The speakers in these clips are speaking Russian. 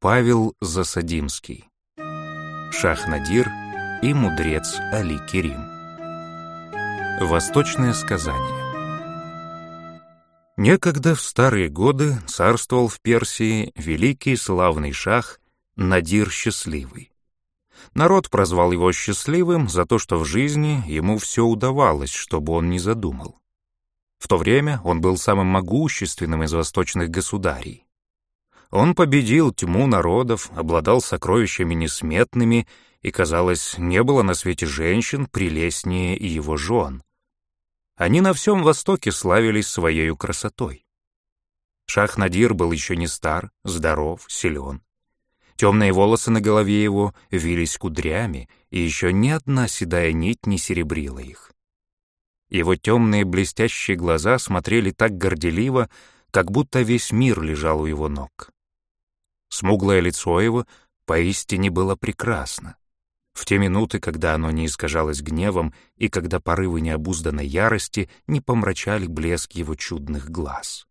Павел Засадимский. Шах-Надир и мудрец Али Керим. Восточное сказание. Некогда в старые годы царствовал в Персии великий славный шах Надир Счастливый. Народ прозвал его счастливым за то, что в жизни ему все удавалось, чтобы он не задумал. В то время он был самым могущественным из восточных государей. Он победил тьму народов, обладал сокровищами несметными, и, казалось, не было на свете женщин прелестнее его жен. Они на всем Востоке славились своей красотой. Шах-Надир был еще не стар, здоров, силен. Темные волосы на голове его вились кудрями, и еще ни одна седая нить не серебрила их. Его темные блестящие глаза смотрели так горделиво, как будто весь мир лежал у его ног. Смуглое лицо его поистине было прекрасно. В те минуты, когда оно не искажалось гневом и когда порывы необузданной ярости не помрачали блеск его чудных глаз.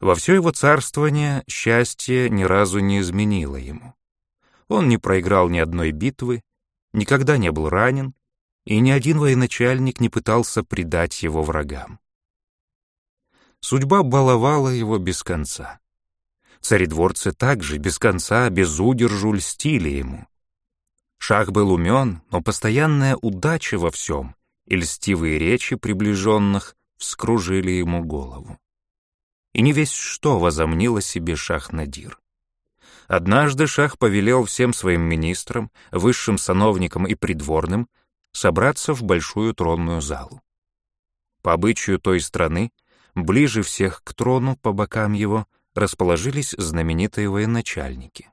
Во все его царствование счастье ни разу не изменило ему. Он не проиграл ни одной битвы, никогда не был ранен, и ни один военачальник не пытался предать его врагам. Судьба баловала его без конца. Царедворцы также без конца, без удержу льстили ему. Шах был умен, но постоянная удача во всем и льстивые речи приближенных вскружили ему голову. И не весь что возомнил о себе Шах-Надир. Однажды Шах повелел всем своим министрам, высшим сановникам и придворным собраться в большую тронную залу. По обычаю той страны, ближе всех к трону по бокам его расположились знаменитые военачальники.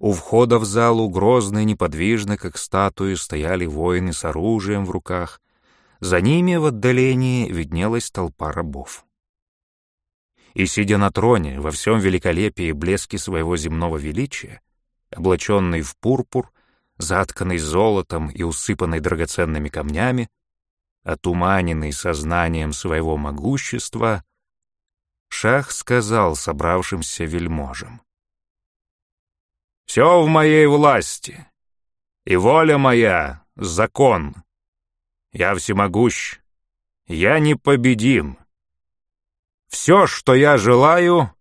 У входа в залу грозно и неподвижно, как статуи, стояли воины с оружием в руках. За ними в отдалении виднелась толпа рабов. И, сидя на троне, во всем великолепии блеске своего земного величия, облаченный в пурпур, затканный золотом и усыпанный драгоценными камнями, отуманенный сознанием своего могущества, Шах сказал собравшимся вельможам. «Все в моей власти, и воля моя — закон. Я всемогущ, я непобедим. Все, что я желаю,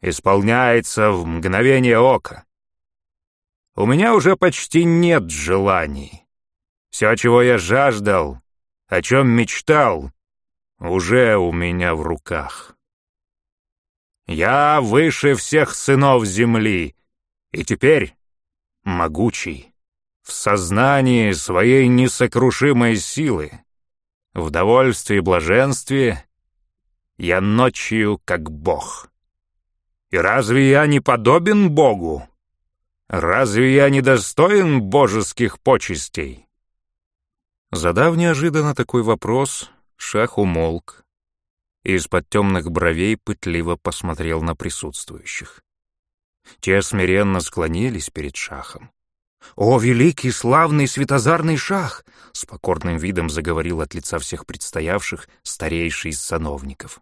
исполняется в мгновение ока. У меня уже почти нет желаний. Все, чего я жаждал, о чем мечтал, уже у меня в руках». Я выше всех сынов земли, и теперь могучий, в сознании своей несокрушимой силы, в довольстве и блаженстве я ночью как Бог. И разве я не подобен Богу? Разве я не достоин божеских почестей? Задав неожиданно такой вопрос, Шах умолк, и из-под темных бровей пытливо посмотрел на присутствующих. Те смиренно склонились перед шахом. «О, великий, славный, светозарный шах!» — с покорным видом заговорил от лица всех предстоявших старейший из сановников.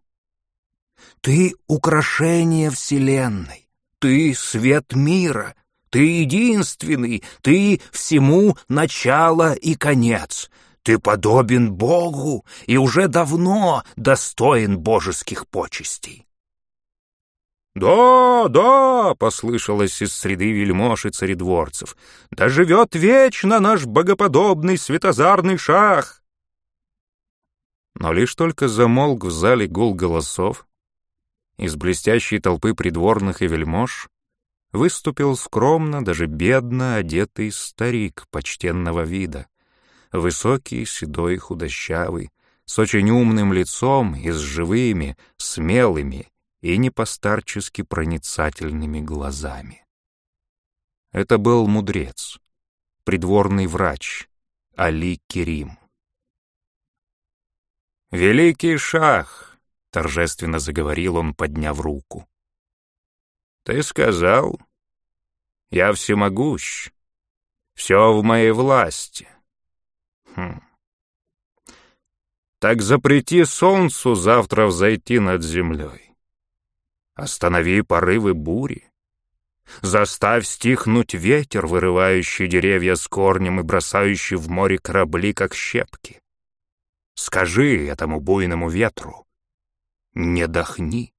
«Ты — украшение вселенной, ты — свет мира, ты единственный, ты — всему начало и конец, ты подобен Богу и уже давно достоин божеских почестей. «Да, да!» — послышалось из среды вельмож и царедворцев. «Да живет вечно наш богоподобный светозарный шах!» Но лишь только замолк в зале гул голосов, из блестящей толпы придворных и вельмож выступил скромно, даже бедно одетый старик почтенного вида, Высокий, седой, худощавый, с очень умным лицом и с живыми, смелыми и непостарчески проницательными глазами. Это был мудрец, придворный врач Али Керим. «Великий шах!» — торжественно заговорил он, подняв руку. «Ты сказал, я всемогущ, все в моей власти. Хм. Так запрети солнцу завтра взойти над землей. Останови порывы бури. Заставь стихнуть ветер, вырывающий деревья с корнем и бросающий в море корабли, как щепки. Скажи этому буйному ветру, не дохни.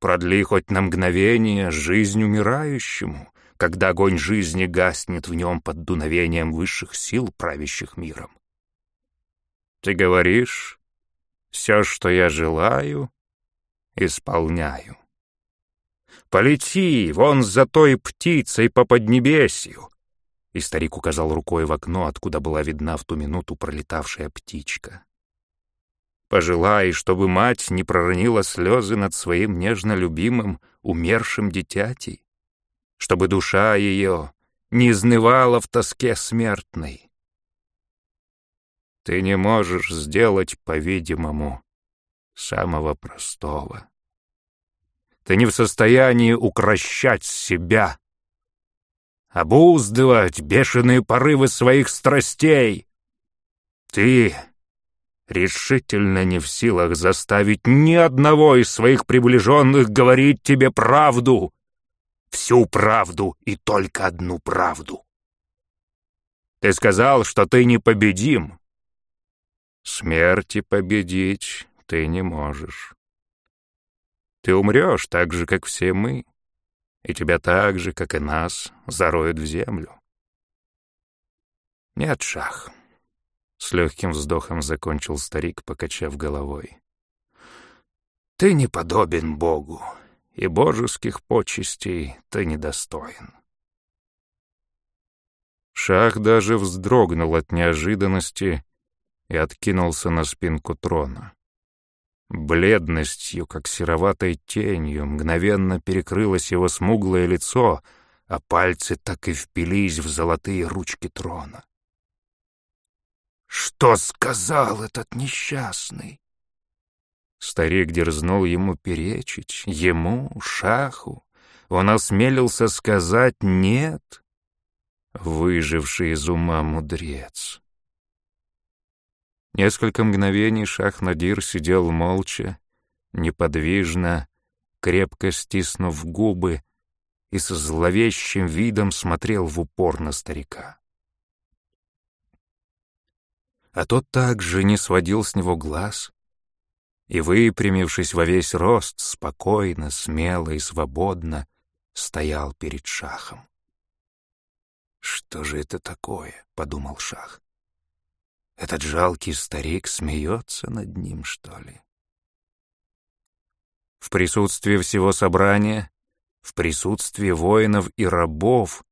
Продли хоть на мгновение жизнь умирающему, когда огонь жизни гаснет в нем под дуновением высших сил, правящих миром. Ты говоришь, все, что я желаю, исполняю. Полети вон за той птицей по поднебесью. И старик указал рукой в окно, откуда была видна в ту минуту пролетавшая птичка. Пожелай, чтобы мать не проронила слезы над своим нежно любимым, умершим дитятей, чтобы душа ее не изнывала в тоске смертной. Ты не можешь сделать, по-видимому, самого простого. Ты не в состоянии укращать себя, обуздывать бешеные порывы своих страстей. Ты решительно не в силах заставить ни одного из своих приближенных говорить тебе правду, всю правду и только одну правду. Ты сказал, что ты непобедим. Смерти победить ты не можешь. Ты умрешь так же, как все мы, и тебя так же, как и нас, зароют в землю. Нет, Шах. С легким вздохом закончил старик, покачав головой. Ты не подобен Богу, и божеских почестей ты недостоин. Шах даже вздрогнул от неожиданности и откинулся на спинку трона. Бледностью, как сероватой тенью, мгновенно перекрылось его смуглое лицо, а пальцы так и впились в золотые ручки трона. «Что сказал этот несчастный?» Старик дерзнул ему перечить, ему, шаху. Он осмелился сказать «нет», выживший из ума мудрец. Несколько мгновений Шах-Надир сидел молча, неподвижно, крепко стиснув губы и со зловещим видом смотрел в упор на старика. А тот также не сводил с него глаз и, выпрямившись во весь рост, спокойно, смело и свободно стоял перед Шахом. «Что же это такое?» — подумал Шах. Этот жалкий старик смеется над ним, что ли? В присутствии всего собрания, в присутствии воинов и рабов,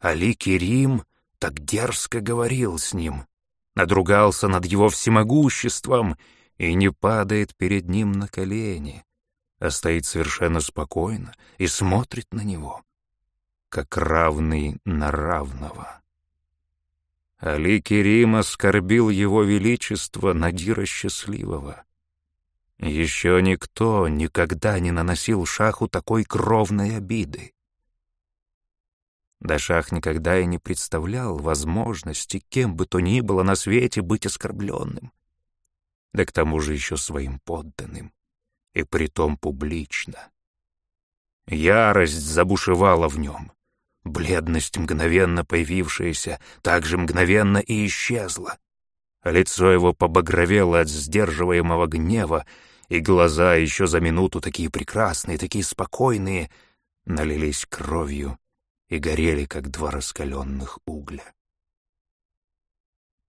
Али Керим так дерзко говорил с ним, надругался над его всемогуществом и не падает перед ним на колени, а стоит совершенно спокойно и смотрит на него, как равный на равного. Али Керим оскорбил его величество Надира Счастливого. Еще никто никогда не наносил Шаху такой кровной обиды. Да Шах никогда и не представлял возможности кем бы то ни было на свете быть оскорбленным. Да к тому же еще своим подданным, и притом публично. Ярость забушевала в нем. Бледность, мгновенно появившаяся, также мгновенно и исчезла. Лицо его побагровело от сдерживаемого гнева, и глаза еще за минуту такие прекрасные, такие спокойные, налились кровью и горели, как два раскаленных угля.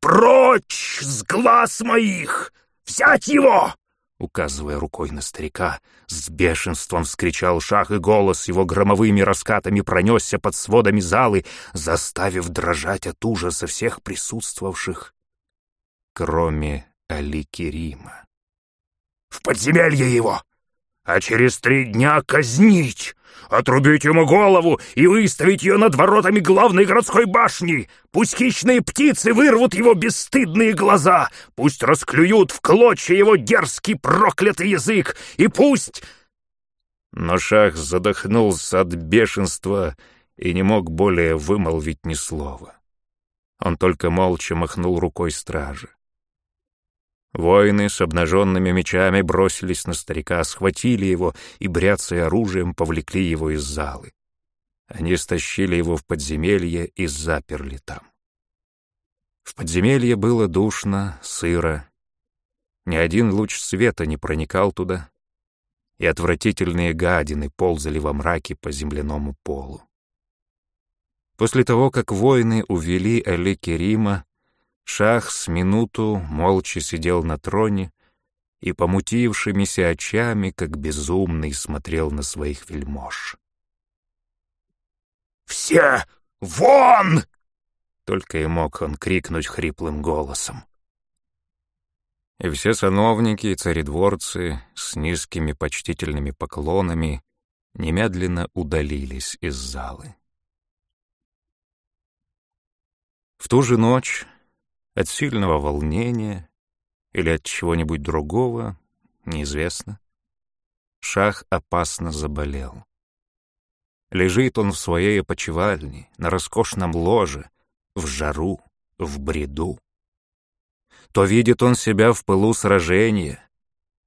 «Прочь с глаз моих! Взять его!» Указывая рукой на старика, с бешенством вскричал шах, и голос его громовыми раскатами пронесся под сводами залы, заставив дрожать от ужаса всех присутствовавших, кроме Али Керима. «В подземелье его! А через три дня казнить, отрубить ему голову и выставить ее над воротами главной городской башни. Пусть хищные птицы вырвут его бесстыдные глаза, пусть расклюют в клочья его дерзкий проклятый язык, и пусть...» Но Шах задохнулся от бешенства и не мог более вымолвить ни слова. Он только молча махнул рукой стражи. Воины с обнаженными мечами бросились на старика, схватили его и, бряцая оружием, повлекли его из залы. Они стащили его в подземелье и заперли там. В подземелье было душно, сыро. Ни один луч света не проникал туда, и отвратительные гадины ползали во мраке по земляному полу. После того, как воины увели Али Керима, Шах с минуту молча сидел на троне и помутившимися очами, как безумный, смотрел на своих вельмож. «Все вон!» — только и мог он крикнуть хриплым голосом. И все сановники и царедворцы с низкими почтительными поклонами немедленно удалились из залы. В ту же ночь от сильного волнения или от чего-нибудь другого, неизвестно, Шах опасно заболел. Лежит он в своей опочивальне, на роскошном ложе, в жару, в бреду. То видит он себя в пылу сражения,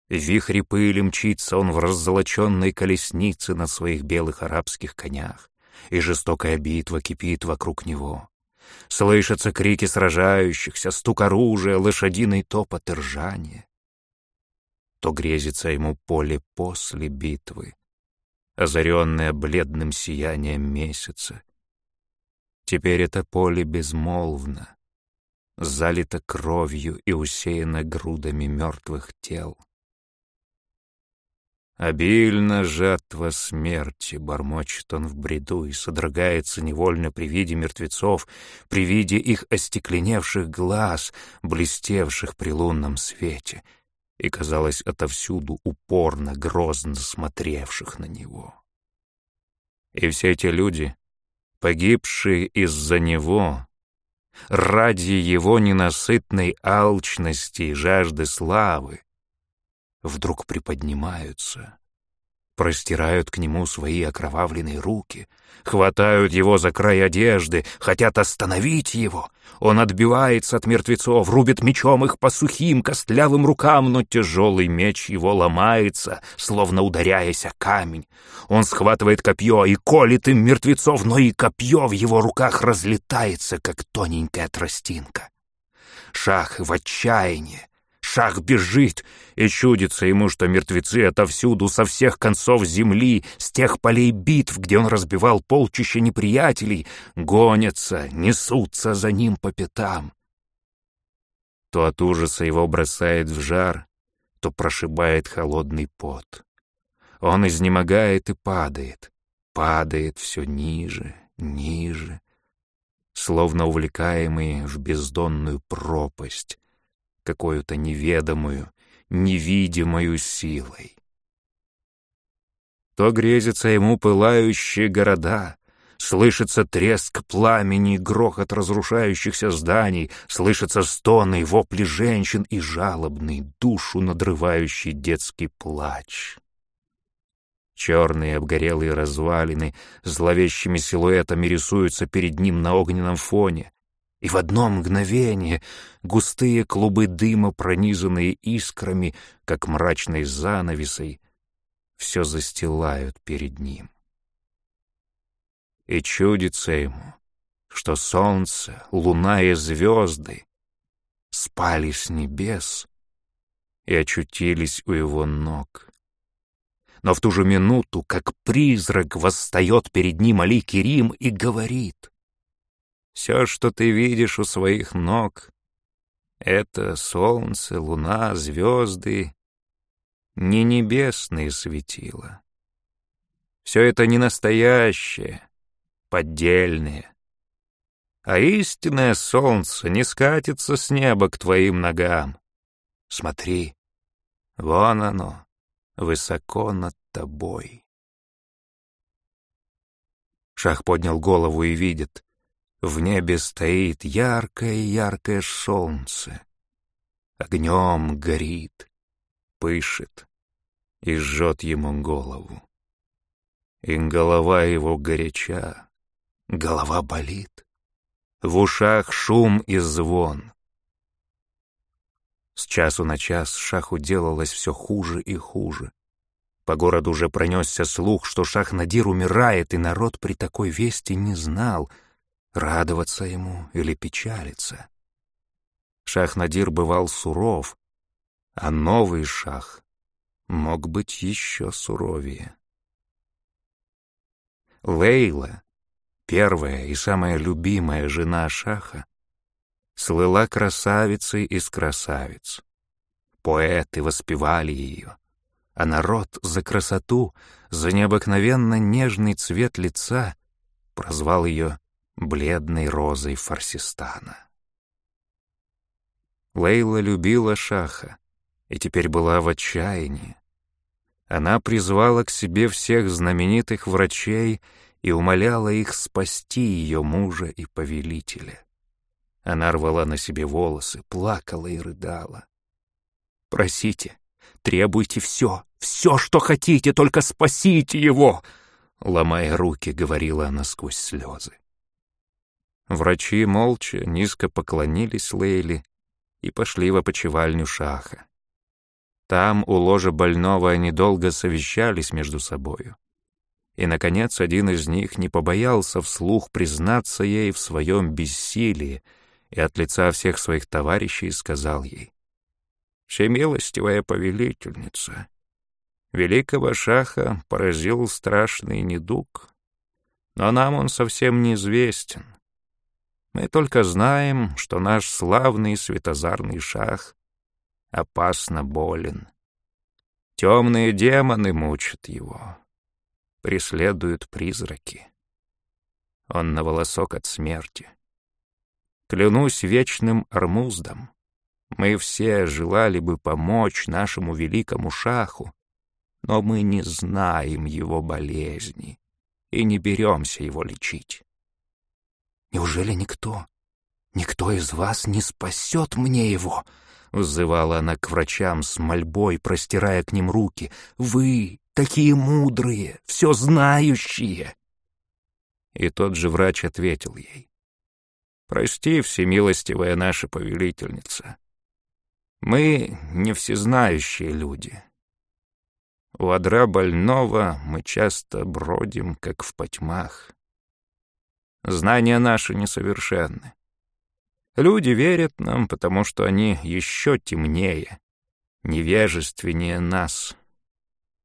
в вихре пыли мчится он в раззолоченной колеснице на своих белых арабских конях, и жестокая битва кипит вокруг него. Слышатся крики сражающихся, стук оружия, лошадиный топот и ржание. То грезится ему поле после битвы, озаренное бледным сиянием месяца. Теперь это поле безмолвно, залито кровью и усеяно грудами мертвых тел. Обильно жатва смерти, бормочет он в бреду и содрогается невольно при виде мертвецов, при виде их остекленевших глаз, блестевших при лунном свете, и, казалось, отовсюду упорно, грозно смотревших на него. И все эти люди, погибшие из-за него, ради его ненасытной алчности и жажды славы, вдруг приподнимаются, простирают к нему свои окровавленные руки, хватают его за край одежды, хотят остановить его. Он отбивается от мертвецов, рубит мечом их по сухим костлявым рукам, но тяжелый меч его ломается, словно ударяясь о камень. Он схватывает копье и колет им мертвецов, но и копье в его руках разлетается, как тоненькая тростинка. Шах в отчаянии Шах бежит, и чудится ему, что мертвецы отовсюду, со всех концов земли, с тех полей битв, где он разбивал полчища неприятелей, гонятся, несутся за ним по пятам. То от ужаса его бросает в жар, то прошибает холодный пот. Он изнемогает и падает, падает все ниже, ниже, словно увлекаемый в бездонную пропасть, какую-то неведомую, невидимую силой. То грезится ему пылающие города, слышится треск пламени, грохот разрушающихся зданий, слышатся стоны, вопли женщин и жалобный, душу надрывающий детский плач. Черные обгорелые развалины зловещими силуэтами рисуются перед ним на огненном фоне, и в одно мгновение густые клубы дыма, пронизанные искрами, как мрачной занавесой, все застилают перед ним. И чудится ему, что солнце, луна и звезды спали с небес и очутились у его ног. Но в ту же минуту, как призрак, восстает перед ним Али Керим и говорит — все, что ты видишь у своих ног, это солнце, луна, звезды, не небесные светила. Все это не настоящее, поддельное. А истинное солнце не скатится с неба к твоим ногам. Смотри, вон оно, высоко над тобой. Шах поднял голову и видит. В небе стоит яркое-яркое солнце. Огнем горит, пышет и жжет ему голову. И голова его горяча, голова болит. В ушах шум и звон. С часу на час шаху делалось все хуже и хуже. По городу уже пронесся слух, что Шах-Надир умирает, и народ при такой вести не знал, радоваться ему или печалиться. Шах-Надир бывал суров, а новый шах мог быть еще суровее. Лейла, первая и самая любимая жена Шаха, слыла красавицей из красавиц. Поэты воспевали ее — а народ за красоту, за необыкновенно нежный цвет лица прозвал ее бледной розой Фарсистана. Лейла любила Шаха и теперь была в отчаянии. Она призвала к себе всех знаменитых врачей и умоляла их спасти ее мужа и повелителя. Она рвала на себе волосы, плакала и рыдала. «Просите, Требуйте все, все, что хотите, только спасите его!» Ломая руки, говорила она сквозь слезы. Врачи молча, низко поклонились Лейле и пошли в опочивальню Шаха. Там, у ложа больного, они долго совещались между собою. И, наконец, один из них не побоялся вслух признаться ей в своем бессилии и от лица всех своих товарищей сказал ей, всемилостивая повелительница. Великого шаха поразил страшный недуг, но нам он совсем неизвестен. Мы только знаем, что наш славный светозарный шах опасно болен. Темные демоны мучат его, преследуют призраки. Он на волосок от смерти. Клянусь вечным армуздом, мы все желали бы помочь нашему великому шаху, но мы не знаем его болезни и не беремся его лечить. Неужели никто, никто из вас не спасет мне его?» Взывала она к врачам с мольбой, простирая к ним руки. «Вы, такие мудрые, все знающие!» И тот же врач ответил ей. «Прости, всемилостивая наша повелительница, мы не всезнающие люди. У одра больного мы часто бродим, как в потьмах. Знания наши несовершенны. Люди верят нам, потому что они еще темнее, невежественнее нас.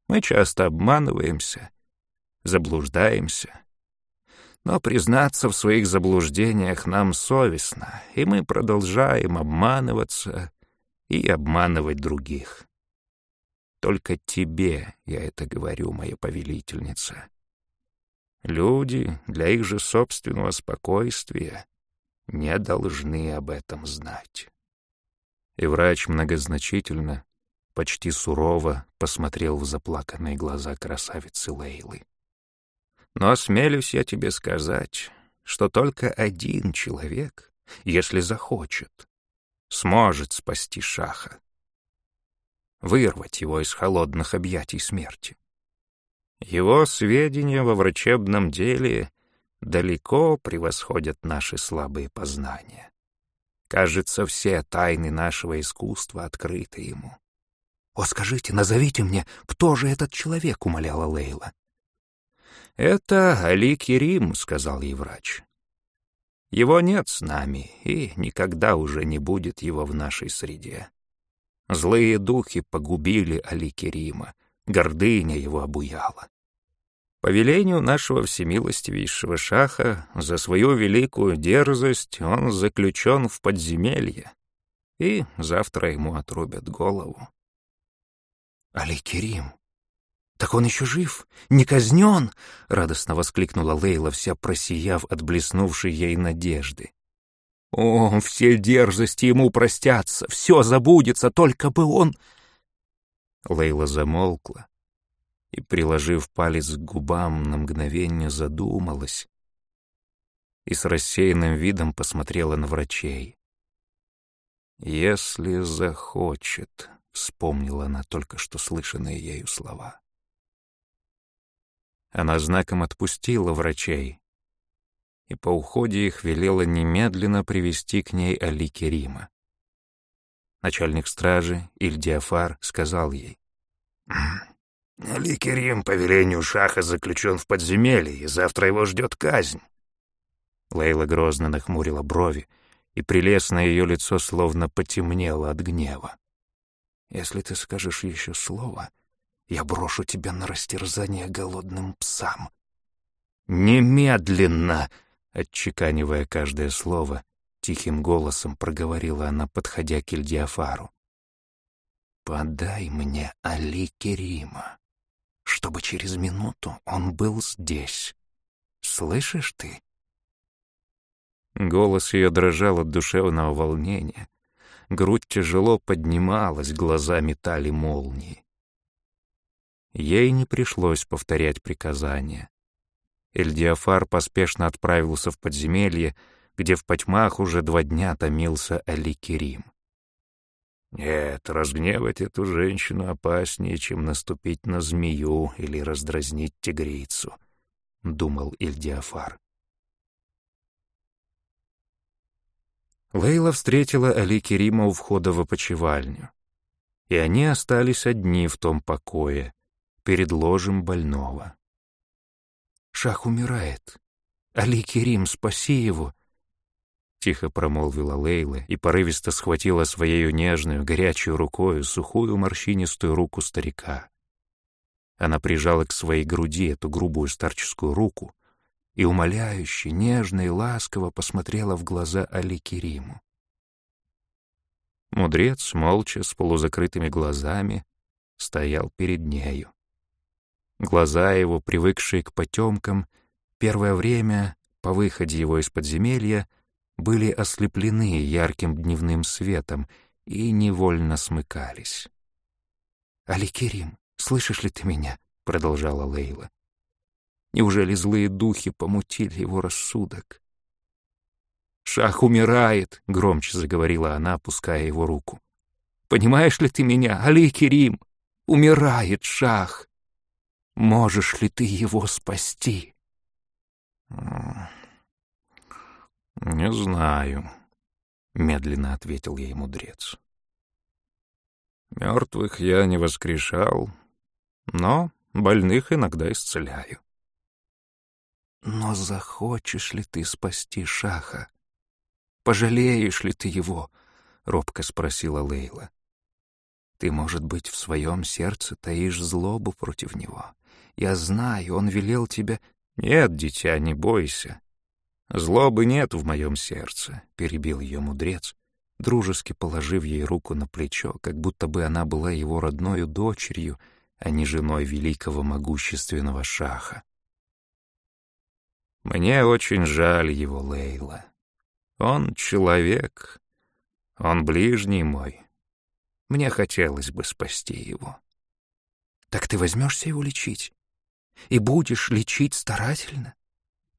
Мы часто обманываемся, заблуждаемся. Но признаться в своих заблуждениях нам совестно, и мы продолжаем обманываться и обманывать других. Только тебе я это говорю, моя повелительница. Люди для их же собственного спокойствия не должны об этом знать. И врач многозначительно, почти сурово посмотрел в заплаканные глаза красавицы Лейлы. Но осмелюсь я тебе сказать, что только один человек, если захочет, сможет спасти Шаха, вырвать его из холодных объятий смерти. Его сведения во врачебном деле далеко превосходят наши слабые познания. Кажется, все тайны нашего искусства открыты ему. «О, скажите, назовите мне, кто же этот человек?» — умоляла Лейла. «Это Али Керим», — сказал ей врач. Его нет с нами, и никогда уже не будет его в нашей среде. Злые духи погубили Али-Керима, гордыня его обуяла. По велению нашего всемилостивейшего шаха за свою великую дерзость он заключен в подземелье, и завтра ему отрубят голову. Али-Керим, «Так он еще жив? Не казнен?» — радостно воскликнула Лейла, вся просияв от блеснувшей ей надежды. «О, все дерзости ему простятся, все забудется, только бы он...» Лейла замолкла и, приложив палец к губам, на мгновение задумалась и с рассеянным видом посмотрела на врачей. «Если захочет», — вспомнила она только что слышанные ею слова. Она знаком отпустила врачей и по уходе их велела немедленно привести к ней Али Керима. Начальник стражи Ильдиафар сказал ей. «Али Керим по велению Шаха заключен в подземелье, и завтра его ждет казнь». Лейла грозно нахмурила брови, и прелестное ее лицо словно потемнело от гнева. «Если ты скажешь еще слово, я брошу тебя на растерзание голодным псам». «Немедленно!» — отчеканивая каждое слово, тихим голосом проговорила она, подходя к Ильдиафару. «Подай мне Али Керима, чтобы через минуту он был здесь. Слышишь ты?» Голос ее дрожал от душевного волнения. Грудь тяжело поднималась, глаза метали молнии. Ей не пришлось повторять приказания. Эльдиафар поспешно отправился в подземелье, где в потьмах уже два дня томился Али Керим. Нет, разгневать эту женщину опаснее, чем наступить на змею или раздразнить тигрицу, — думал Ильдиафар. Лейла встретила Али Керима у входа в опочивальню, и они остались одни в том покое, перед ложем больного. «Шах умирает. Али Керим, спаси его!» Тихо промолвила Лейла и порывисто схватила своей нежную, горячую рукою сухую морщинистую руку старика. Она прижала к своей груди эту грубую старческую руку, и умоляюще, нежно и ласково посмотрела в глаза Али Кериму. Мудрец, молча, с полузакрытыми глазами, стоял перед нею. Глаза его, привыкшие к потемкам, первое время, по выходе его из подземелья, были ослеплены ярким дневным светом и невольно смыкались. «Али Керим, слышишь ли ты меня?» — продолжала Лейла. Неужели злые духи помутили его рассудок? «Шах умирает», — громче заговорила она, опуская его руку. «Понимаешь ли ты меня, Али Керим? Умирает Шах. Можешь ли ты его спасти?» «Не знаю», — медленно ответил ей мудрец. «Мертвых я не воскрешал, но больных иногда исцеляю. Но захочешь ли ты спасти Шаха? Пожалеешь ли ты его? Робко спросила Лейла. Ты, может быть, в своем сердце таишь злобу против него. Я знаю, он велел тебе... Нет, дитя, не бойся. Злобы нет в моем сердце, перебил ее мудрец, дружески положив ей руку на плечо, как будто бы она была его родною дочерью, а не женой великого могущественного шаха. Мне очень жаль его, Лейла. Он человек, он ближний мой. Мне хотелось бы спасти его. Так ты возьмешься его лечить? И будешь лечить старательно?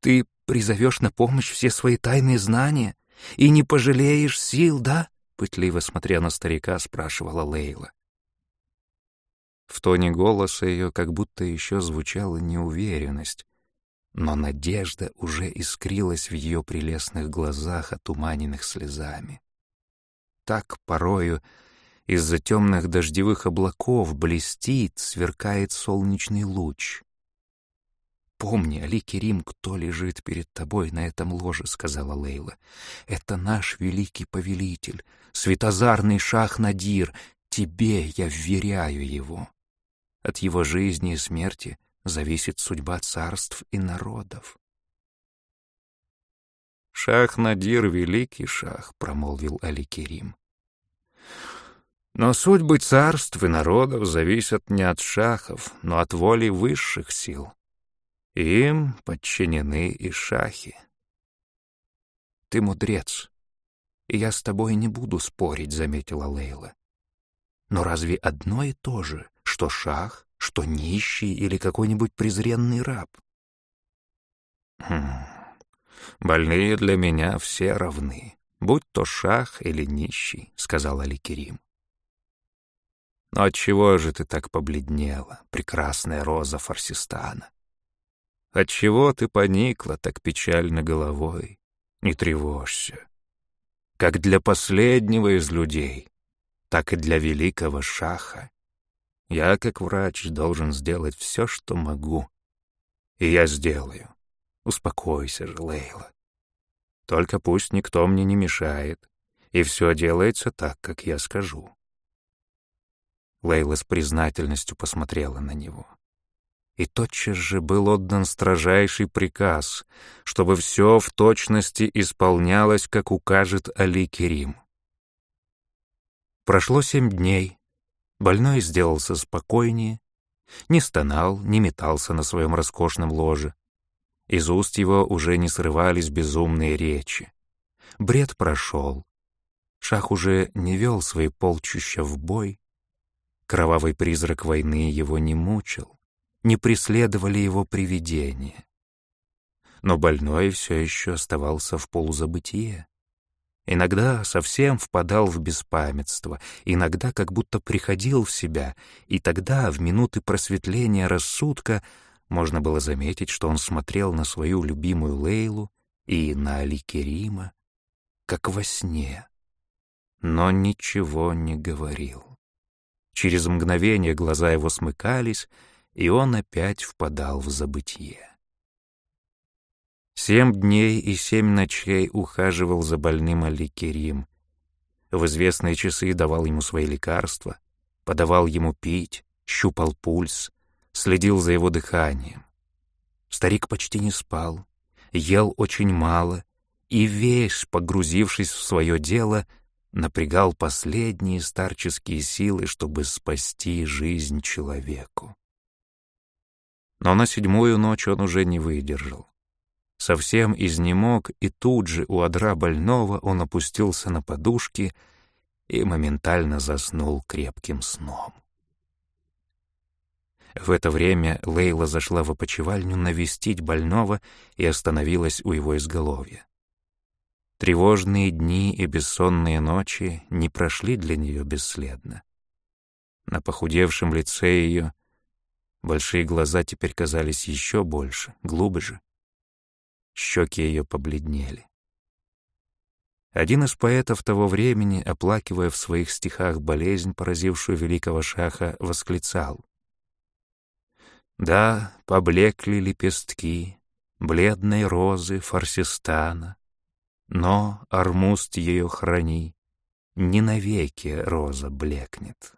Ты призовешь на помощь все свои тайные знания и не пожалеешь сил, да? Пытливо смотря на старика, спрашивала Лейла. В тоне голоса ее как будто еще звучала неуверенность, но надежда уже искрилась в ее прелестных глазах, отуманенных слезами. Так порою из-за темных дождевых облаков блестит, сверкает солнечный луч. «Помни, Али Керим, кто лежит перед тобой на этом ложе», — сказала Лейла. «Это наш великий повелитель, светозарный шах Надир. Тебе я вверяю его. От его жизни и смерти — зависит судьба царств и народов. «Шах Надир — великий шах», — промолвил Али-Керим. «Но судьбы царств и народов зависят не от шахов, но от воли высших сил. Им подчинены и шахи. Ты мудрец, и я с тобой не буду спорить», — заметила Лейла. «Но разве одно и то же, что шах что нищий или какой-нибудь презренный раб. Хм. «Больные для меня все равны, будь то шах или нищий», — сказал Аликерим. «Но отчего же ты так побледнела, прекрасная роза Фарсистана? Отчего ты поникла так печально головой? Не тревожься. Как для последнего из людей, так и для великого шаха. Я, как врач, должен сделать все, что могу. И я сделаю. Успокойся же, Лейла. Только пусть никто мне не мешает, и все делается так, как я скажу. Лейла с признательностью посмотрела на него. И тотчас же был отдан строжайший приказ, чтобы все в точности исполнялось, как укажет Али Керим. Прошло семь дней, больной сделался спокойнее, не стонал, не метался на своем роскошном ложе. Из уст его уже не срывались безумные речи. Бред прошел. Шах уже не вел свои полчища в бой, Кровавый призрак войны его не мучил, не преследовали его привидения. Но больной все еще оставался в полузабытие. Иногда совсем впадал в беспамятство, иногда как будто приходил в себя, и тогда, в минуты просветления рассудка, можно было заметить, что он смотрел на свою любимую Лейлу и на Аликерима, как во сне, но ничего не говорил. Через мгновение глаза его смыкались, и он опять впадал в забытье. Семь дней и семь ночей ухаживал за больным Аликерим. В известные часы давал ему свои лекарства, подавал ему пить, щупал пульс, следил за его дыханием. Старик почти не спал, ел очень мало и весь, погрузившись в свое дело, напрягал последние старческие силы, чтобы спасти жизнь человеку. Но на седьмую ночь он уже не выдержал. Совсем изнемог, и тут же у одра больного он опустился на подушки и моментально заснул крепким сном. В это время Лейла зашла в опочивальню навестить больного и остановилась у его изголовья. Тревожные дни и бессонные ночи не прошли для нее бесследно. На похудевшем лице ее большие глаза теперь казались еще больше, глубже. Щеки ее побледнели. Один из поэтов того времени, оплакивая в своих стихах болезнь, поразившую великого шаха, восклицал. «Да, поблекли лепестки бледной розы Фарсистана, но, армуст ее храни, не навеки роза блекнет.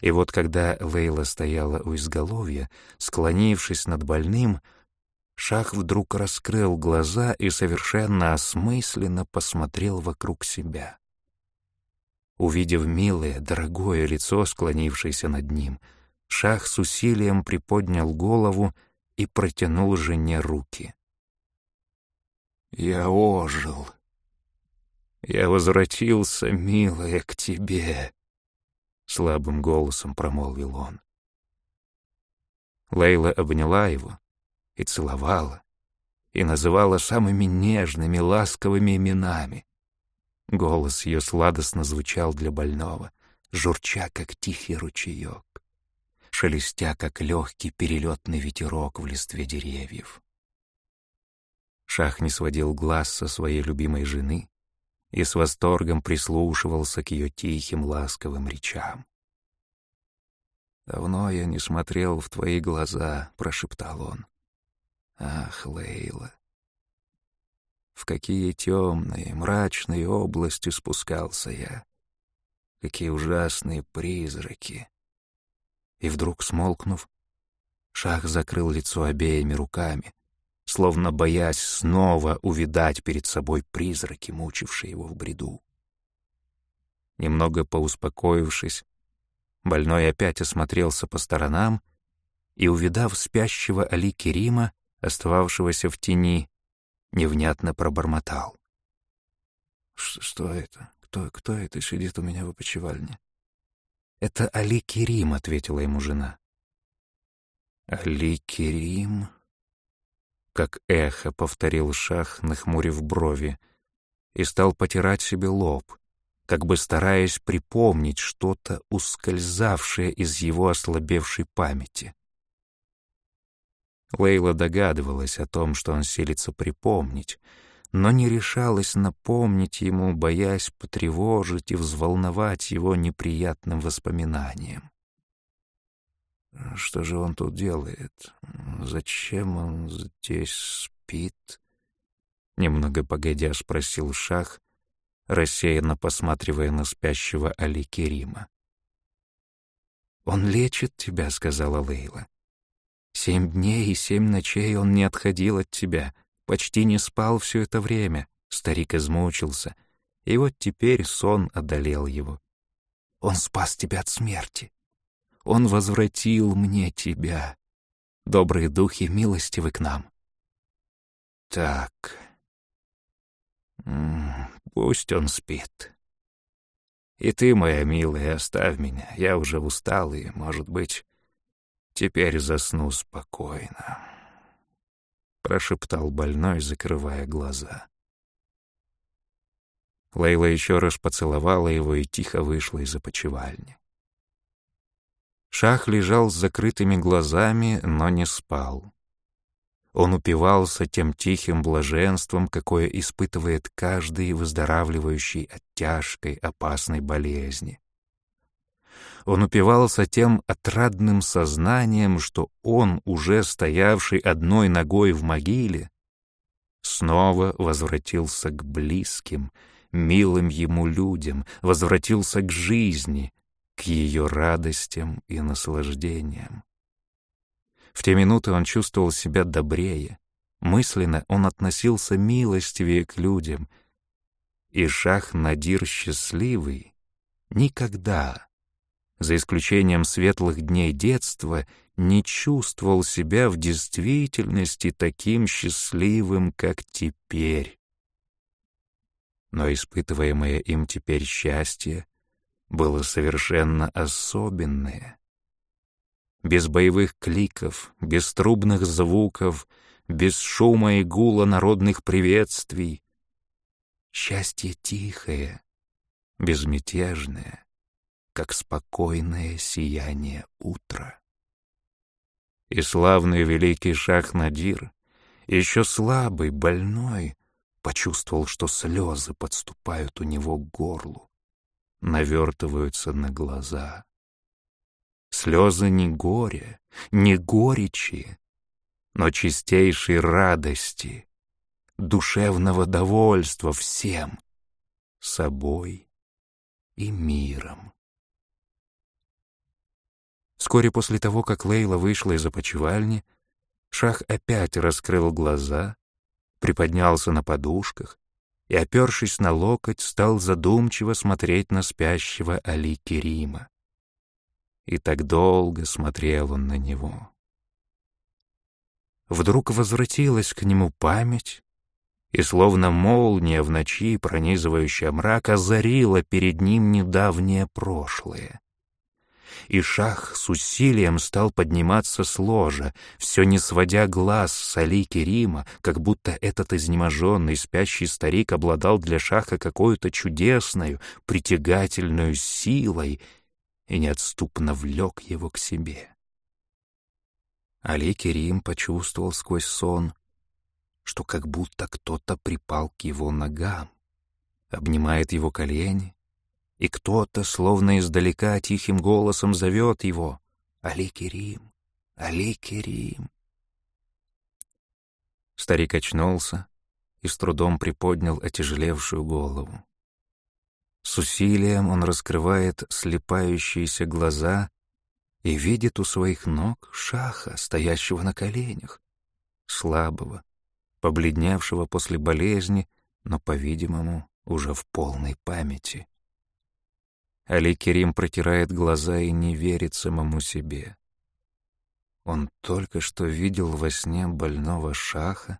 И вот когда Лейла стояла у изголовья, склонившись над больным, Шах вдруг раскрыл глаза и совершенно осмысленно посмотрел вокруг себя. Увидев милое, дорогое лицо, склонившееся над ним, Шах с усилием приподнял голову и протянул жене руки. Я ожил. Я возвратился, милая, к тебе, — слабым голосом промолвил он. Лейла обняла его и целовала, и называла самыми нежными, ласковыми именами. Голос ее сладостно звучал для больного, журча, как тихий ручеек, шелестя, как легкий перелетный ветерок в листве деревьев. Шах не сводил глаз со своей любимой жены и с восторгом прислушивался к ее тихим, ласковым речам. «Давно я не смотрел в твои глаза», — прошептал он. «Ах, Лейла, в какие темные, мрачные области спускался я, какие ужасные призраки!» И вдруг, смолкнув, Шах закрыл лицо обеими руками, словно боясь снова увидать перед собой призраки, мучившие его в бреду. Немного поуспокоившись, больной опять осмотрелся по сторонам и, увидав спящего Али Керима, остававшегося в тени, невнятно пробормотал. «Что это? Кто, кто это сидит у меня в опочивальне?» «Это Али Керим», — ответила ему жена. «Али Керим?» Как эхо повторил шах, нахмурив брови, и стал потирать себе лоб, как бы стараясь припомнить что-то ускользавшее из его ослабевшей памяти. Лейла догадывалась о том, что он селится припомнить, но не решалась напомнить ему, боясь потревожить и взволновать его неприятным воспоминанием. Что же он тут делает? Зачем он здесь спит? Немного погодя спросил Шах, рассеянно посматривая на спящего Али Керима. «Он лечит тебя», — сказала Лейла. «Семь дней и семь ночей он не отходил от тебя, почти не спал все это время». Старик измучился, и вот теперь сон одолел его. «Он спас тебя от смерти. Он возвратил мне тебя. Добрые духи милостивы к нам». «Так, пусть он спит». И ты, моя милая, оставь меня. Я уже устал и, может быть, теперь засну спокойно. Прошептал больной, закрывая глаза. Лейла еще раз поцеловала его и тихо вышла из опочивальни. Шах лежал с закрытыми глазами, но не спал. Он упивался тем тихим блаженством, какое испытывает каждый выздоравливающий от тяжкой, опасной болезни. Он упивался тем отрадным сознанием, что он, уже стоявший одной ногой в могиле, снова возвратился к близким, милым ему людям, возвратился к жизни, к ее радостям и наслаждениям. В те минуты он чувствовал себя добрее. Мысленно он относился милостивее к людям. И Шах-Надир счастливый никогда, за исключением светлых дней детства, не чувствовал себя в действительности таким счастливым, как теперь. Но испытываемое им теперь счастье было совершенно особенное без боевых кликов, без трубных звуков, без шума и гула народных приветствий. Счастье тихое, безмятежное, как спокойное сияние утра. И славный великий Шах-Надир, еще слабый, больной, почувствовал, что слезы подступают у него к горлу, навертываются на глаза. Слезы не горе, не горечи, но чистейшей радости, душевного довольства всем, собой и миром. Вскоре после того, как Лейла вышла из опочивальни, Шах опять раскрыл глаза, приподнялся на подушках и, опершись на локоть, стал задумчиво смотреть на спящего Али Керима. И так долго смотрел он на него. Вдруг возвратилась к нему память, и словно молния в ночи, пронизывающая мрак, озарила перед ним недавнее прошлое. И шах с усилием стал подниматься с ложа, все не сводя глаз с Алики Рима, как будто этот изнеможенный спящий старик обладал для шаха какой-то чудесной, притягательной силой — и неотступно влек его к себе. Али Керим почувствовал сквозь сон, что как будто кто-то припал к его ногам, обнимает его колени, и кто-то, словно издалека, тихим голосом зовет его «Али Керим! Али Керим!» Старик очнулся и с трудом приподнял отяжелевшую голову. С усилием он раскрывает слепающиеся глаза и видит у своих ног шаха, стоящего на коленях, слабого, побледневшего после болезни, но, по-видимому, уже в полной памяти. Али Керим протирает глаза и не верит самому себе. Он только что видел во сне больного шаха,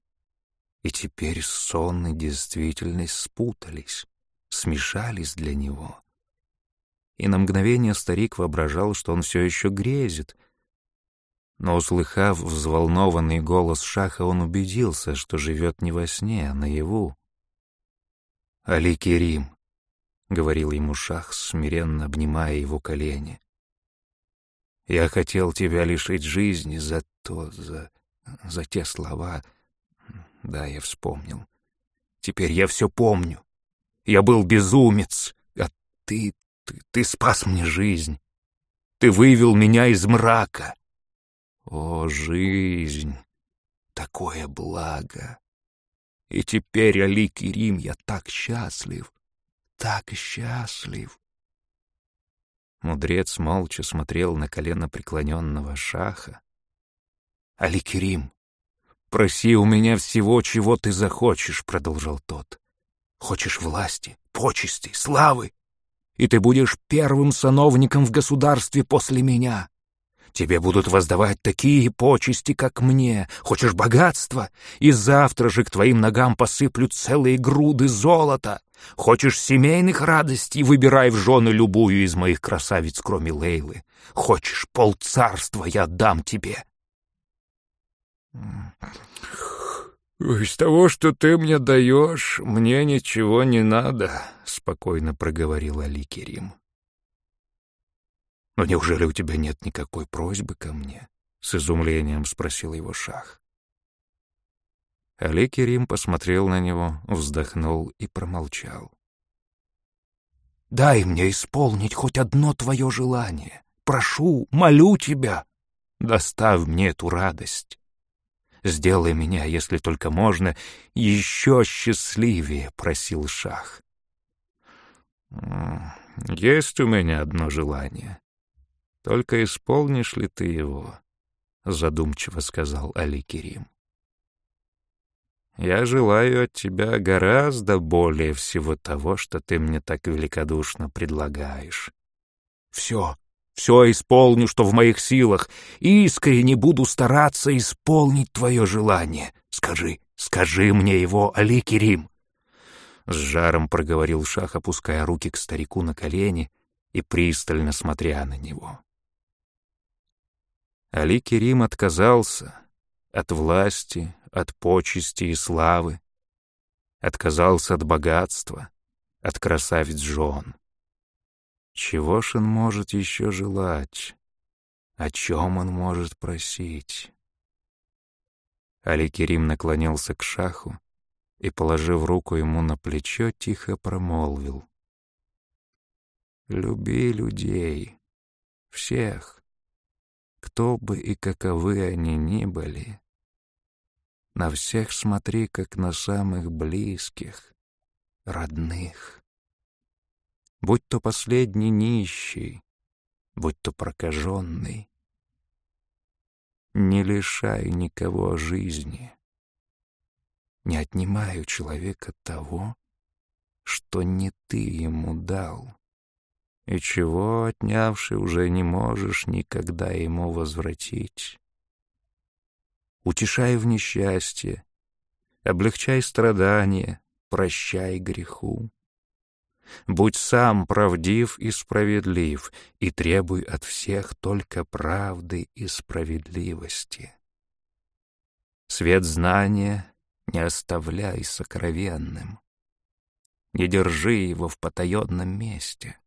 и теперь сон и действительность спутались смешались для него. И на мгновение старик воображал, что он все еще грезит. Но, услыхав взволнованный голос Шаха, он убедился, что живет не во сне, а наяву. «Али Керим», — говорил ему Шах, смиренно обнимая его колени. «Я хотел тебя лишить жизни за то, за, за те слова. Да, я вспомнил. Теперь я все помню. Я был безумец, а ты, ты, ты спас мне жизнь. Ты вывел меня из мрака. О, жизнь! Такое благо! И теперь, Али Керим, я так счастлив, так счастлив. Мудрец молча смотрел на колено преклоненного шаха. «Али Керим, проси у меня всего, чего ты захочешь», — продолжал тот. «Хочешь власти, почести, славы, и ты будешь первым сановником в государстве после меня. Тебе будут воздавать такие почести, как мне. Хочешь богатства? И завтра же к твоим ногам посыплют целые груды золота. Хочешь семейных радостей? Выбирай в жены любую из моих красавиц, кроме Лейлы. Хочешь полцарства, я отдам тебе. «Из того, что ты мне даешь, мне ничего не надо», — спокойно проговорил Али Керим. «Но неужели у тебя нет никакой просьбы ко мне?» — с изумлением спросил его шах. Али Керим посмотрел на него, вздохнул и промолчал. «Дай мне исполнить хоть одно твое желание. Прошу, молю тебя. Доставь мне эту радость. Сделай меня, если только можно, еще счастливее», — просил шах. «Есть у меня одно желание», только исполнишь ли ты его? Задумчиво сказал Али Керим. Я желаю от тебя гораздо более всего того, что ты мне так великодушно предлагаешь. Все, все исполню, что в моих силах, и искренне буду стараться исполнить твое желание. Скажи, скажи мне его, Али Керим. С жаром проговорил Шах, опуская руки к старику на колени и пристально смотря на него. Али Керим отказался от власти, от почести и славы, отказался от богатства, от красавиц жен. Чего ж он может еще желать? О чем он может просить? Али Керим наклонился к шаху и, положив руку ему на плечо, тихо промолвил. «Люби людей, всех, кто бы и каковы они ни были. На всех смотри, как на самых близких, родных. Будь то последний нищий, будь то прокаженный. Не лишай никого жизни. Не отнимай у человека того, что не ты ему дал и чего, отнявший, уже не можешь никогда ему возвратить. Утешай в несчастье, облегчай страдания, прощай греху. Будь сам правдив и справедлив, и требуй от всех только правды и справедливости. Свет знания не оставляй сокровенным, не держи его в потаенном месте.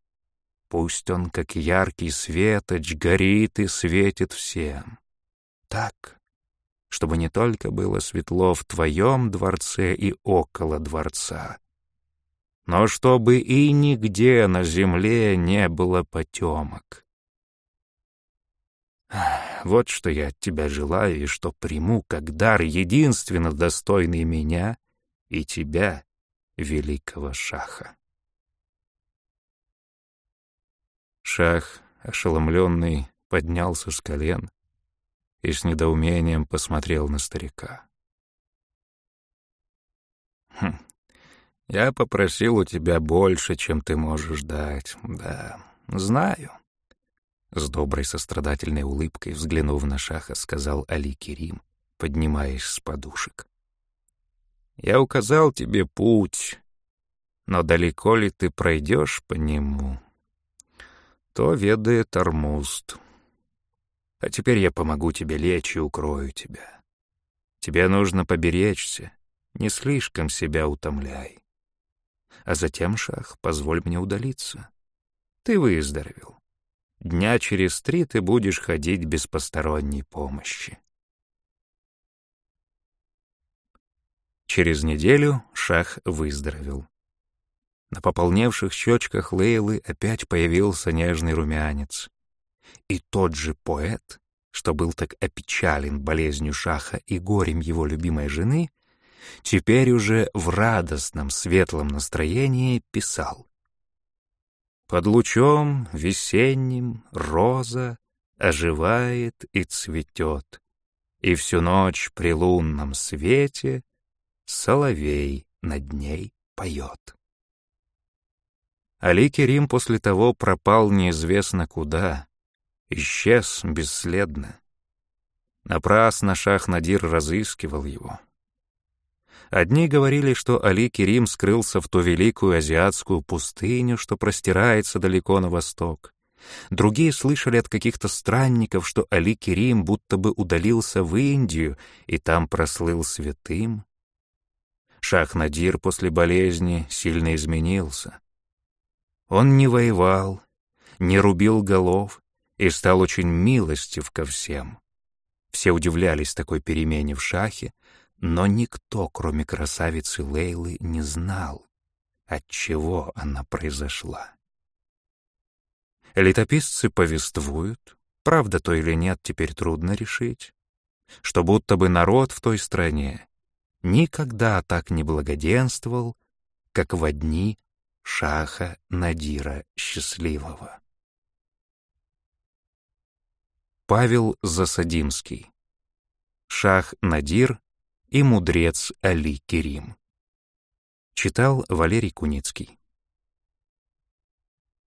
Пусть он, как яркий светоч, горит и светит всем. Так, чтобы не только было светло в твоем дворце и около дворца, но чтобы и нигде на земле не было потемок. Вот что я от тебя желаю и что приму как дар единственно достойный меня и тебя, великого шаха. Шах, ошеломленный, поднялся с колен и с недоумением посмотрел на старика. «Хм, я попросил у тебя больше, чем ты можешь дать, да, знаю». С доброй сострадательной улыбкой, взглянув на Шаха, сказал Али Керим, поднимаясь с подушек. «Я указал тебе путь, но далеко ли ты пройдешь по нему, то ведает Армуст. А теперь я помогу тебе лечь и укрою тебя. Тебе нужно поберечься, не слишком себя утомляй. А затем, Шах, позволь мне удалиться. Ты выздоровел. Дня через три ты будешь ходить без посторонней помощи. Через неделю Шах выздоровел. На пополневших щечках Лейлы опять появился нежный румянец. И тот же поэт, что был так опечален болезнью Шаха и горем его любимой жены, теперь уже в радостном, светлом настроении писал. «Под лучом весенним роза оживает и цветет, и всю ночь при лунном свете соловей над ней поет». Али Керим после того пропал неизвестно куда, исчез бесследно. Напрасно Шах Надир разыскивал его. Одни говорили, что Али Керим скрылся в ту великую азиатскую пустыню, что простирается далеко на восток. Другие слышали от каких-то странников, что Али Керим будто бы удалился в Индию и там прослыл святым. Шах Надир после болезни сильно изменился. Он не воевал, не рубил голов и стал очень милостив ко всем. Все удивлялись такой перемене в шахе, но никто, кроме красавицы Лейлы, не знал, от чего она произошла. Летописцы повествуют, правда то или нет, теперь трудно решить, что будто бы народ в той стране никогда так не благоденствовал, как в дни Шаха Надира Счастливого. Павел Засадимский. Шах Надир и мудрец Али Керим Читал Валерий Куницкий